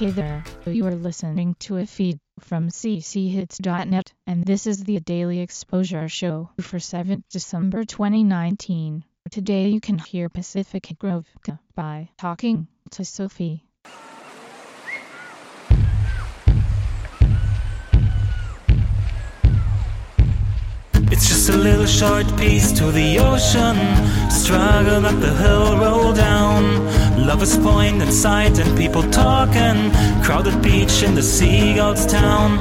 Hey there, you are listening to a feed from cchits.net, and this is the Daily Exposure Show for 7th December 2019. Today you can hear Pacific Grove by Talking to Sophie. It's just a little short piece to the ocean. Struggle up the hill, roll down. Lovers point in sight and people talking. Crowded beach in the seagulls town.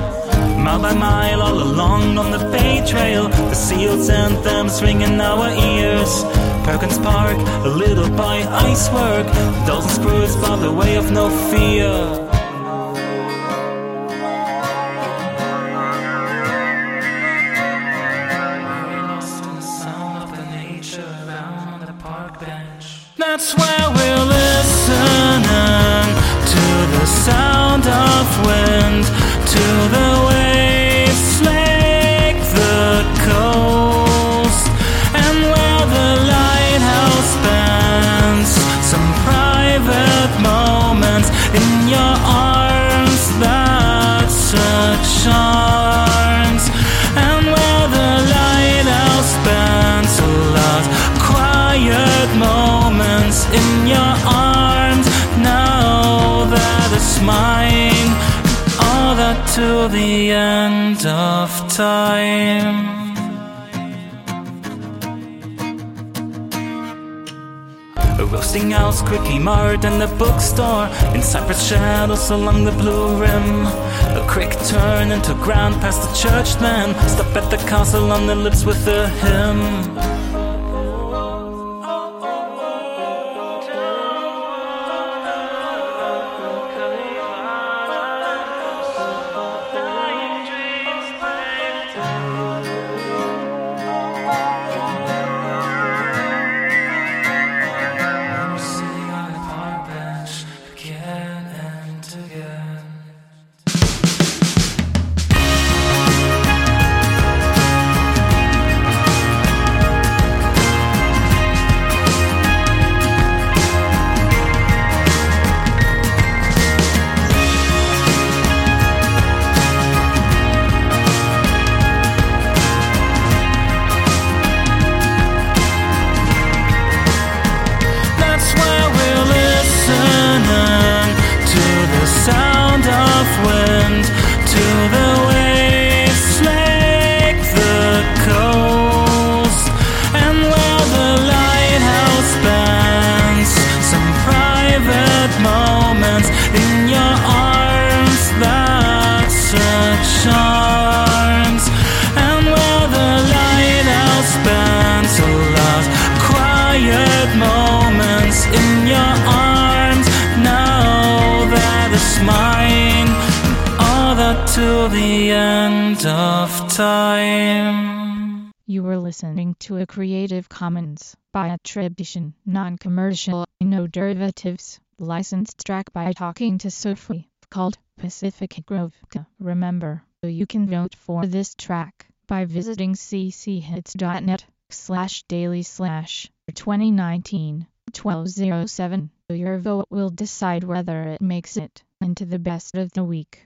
Mile by mile, all along on the bay trail. The seals' anthems ring in our ears. Perkins Park, a little by icework. Dozen screws by the way of no fear. That's where we're listening to the sound of wind, to the mine, all that to the end of time. A roasting house quickly marred in the bookstore In cypress shadows along the blue rim A quick turn into ground past the church then Stop at the castle on the lips with a hymn again. To the end of time. You were listening to a Creative Commons by attribution, non-commercial, no derivatives, licensed track by Talking to Sophie, called Pacific Grove. Remember, you can vote for this track by visiting cchits.net slash daily slash 2019 1207. Your vote will decide whether it makes it into the best of the week